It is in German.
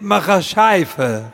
mache Scheife.